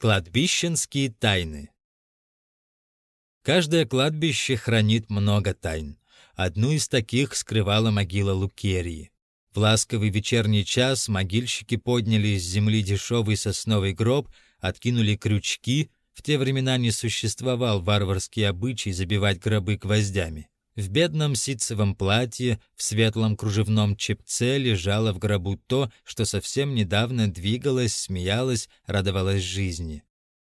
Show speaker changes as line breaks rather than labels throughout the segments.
Кладбищенские тайны Каждое кладбище хранит много тайн. Одну из таких скрывала могила Лукерии. В ласковый вечерний час могильщики подняли из земли дешевый сосновый гроб, откинули крючки. В те времена не существовал варварский обычай забивать гробы гвоздями. В бедном ситцевом платье, в светлом кружевном чепце лежало в гробу то, что совсем недавно двигалось, смеялось, радовалось жизни.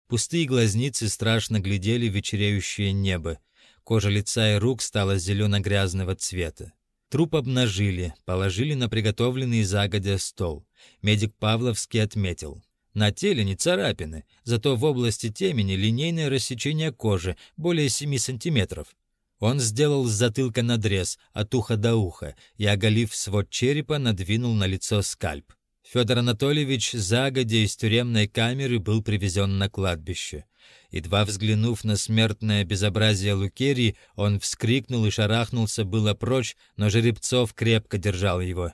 Пустые глазницы страшно глядели в вечереющее небо. Кожа лица и рук стала зелено-грязного цвета. Труп обнажили, положили на приготовленный загодя стол. Медик Павловский отметил. На теле не царапины, зато в области темени линейное рассечение кожи, более 7 сантиметров. Он сделал с затылка надрез, от уха до уха, и, оголив свод черепа, надвинул на лицо скальп. Федор Анатольевич загодя из тюремной камеры был привезен на кладбище. Едва взглянув на смертное безобразие Лукерии, он вскрикнул и шарахнулся было прочь, но Жеребцов крепко держал его.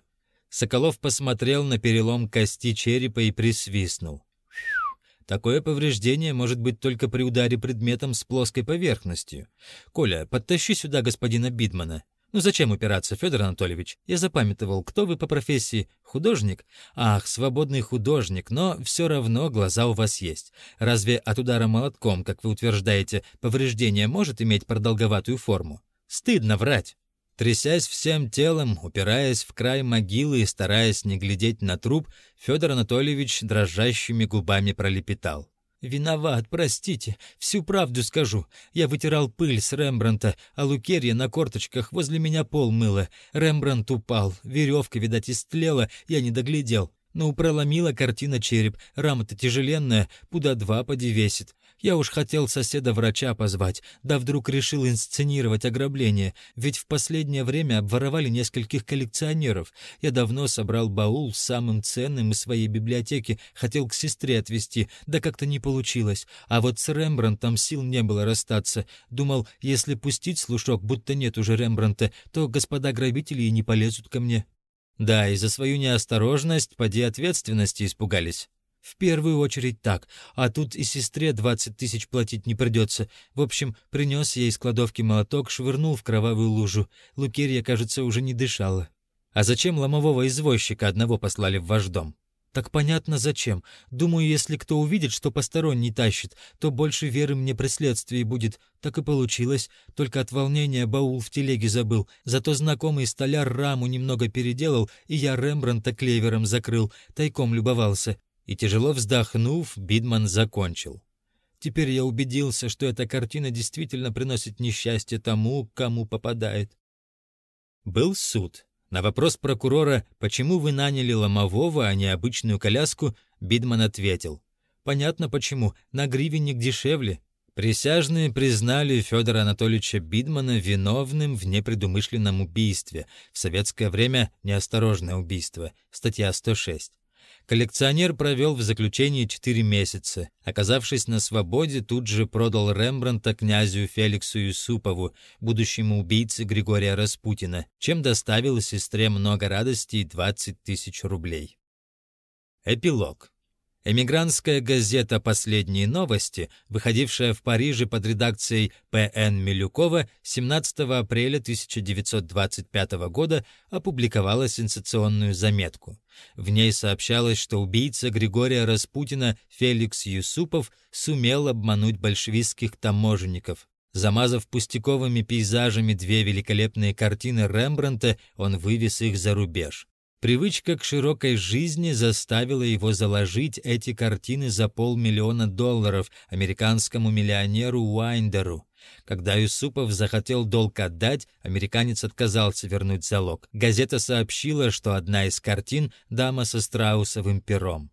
Соколов посмотрел на перелом кости черепа и присвистнул. Такое повреждение может быть только при ударе предметом с плоской поверхностью. Коля, подтащи сюда господина Бидмана. Ну зачем упираться, Федор Анатольевич? Я запамятовал, кто вы по профессии? Художник? Ах, свободный художник, но все равно глаза у вас есть. Разве от удара молотком, как вы утверждаете, повреждение может иметь продолговатую форму? Стыдно врать. Трясясь всем телом, упираясь в край могилы и стараясь не глядеть на труп, Федор Анатольевич дрожащими губами пролепетал. «Виноват, простите, всю правду скажу. Я вытирал пыль с Рембранта, а Лукерья на корточках возле меня пол мыла. Рембрандт упал, веревка, видать, истлела, я не доглядел. Ну, проломила картина череп, рама-то тяжеленная, пуда два поди весит. Я уж хотел соседа-врача позвать, да вдруг решил инсценировать ограбление, ведь в последнее время обворовали нескольких коллекционеров. Я давно собрал баул с самым ценным из своей библиотеки, хотел к сестре отвезти, да как-то не получилось. А вот с Рембрандтом сил не было расстаться. Думал, если пустить слушок, будто нет уже Рембрандта, то господа грабители и не полезут ко мне. Да, и за свою неосторожность поди ответственности испугались. В первую очередь так, а тут и сестре двадцать тысяч платить не придется. В общем, принес ей из кладовки молоток, швырнул в кровавую лужу. Лукерья, кажется, уже не дышала. А зачем ломового извозчика одного послали в ваш дом? Так понятно, зачем. Думаю, если кто увидит, что посторонний тащит, то больше веры мне при следствии будет. Так и получилось. Только от волнения баул в телеге забыл. Зато знакомый столяр раму немного переделал, и я Рембранта клевером закрыл. Тайком любовался. И тяжело вздохнув, Бидман закончил. Теперь я убедился, что эта картина действительно приносит несчастье тому, кому попадает. Был суд. На вопрос прокурора, почему вы наняли ломового, а не обычную коляску, Бидман ответил. Понятно почему, на гривенник дешевле. Присяжные признали Федора Анатольевича Бидмана виновным в непредумышленном убийстве. В советское время неосторожное убийство. Статья 106. Коллекционер провел в заключении четыре месяца. Оказавшись на свободе, тут же продал Рембранта князю Феликсу Юсупову, будущему убийце Григория Распутина, чем доставил сестре много радости и 20 тысяч рублей. Эпилог. Эмигрантская газета «Последние новости», выходившая в Париже под редакцией П.Н. Милюкова, 17 апреля 1925 года опубликовала сенсационную заметку. В ней сообщалось, что убийца Григория Распутина Феликс Юсупов сумел обмануть большевистских таможенников. Замазав пустяковыми пейзажами две великолепные картины Рембранта, он вывез их за рубеж. Привычка к широкой жизни заставила его заложить эти картины за полмиллиона долларов американскому миллионеру Уайндеру. Когда Юсупов захотел долг отдать, американец отказался вернуть залог. Газета сообщила, что одна из картин — дама со страусовым пером.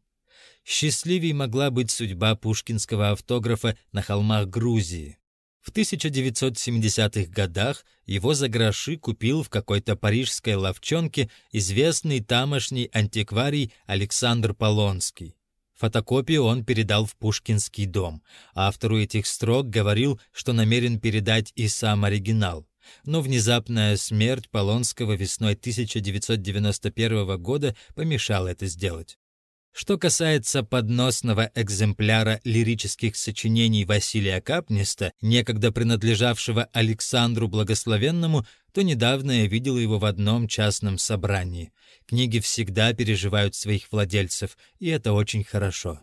Счастливей могла быть судьба пушкинского автографа на холмах Грузии. В 1970-х годах его за гроши купил в какой-то парижской ловчонке известный тамошний антикварий Александр Полонский. Фотокопию он передал в Пушкинский дом. Автору этих строк говорил, что намерен передать и сам оригинал. Но внезапная смерть Полонского весной 1991 года помешала это сделать. Что касается подносного экземпляра лирических сочинений Василия Капниста, некогда принадлежавшего Александру Благословенному, то недавно я видел его в одном частном собрании. Книги всегда переживают своих владельцев, и это очень хорошо.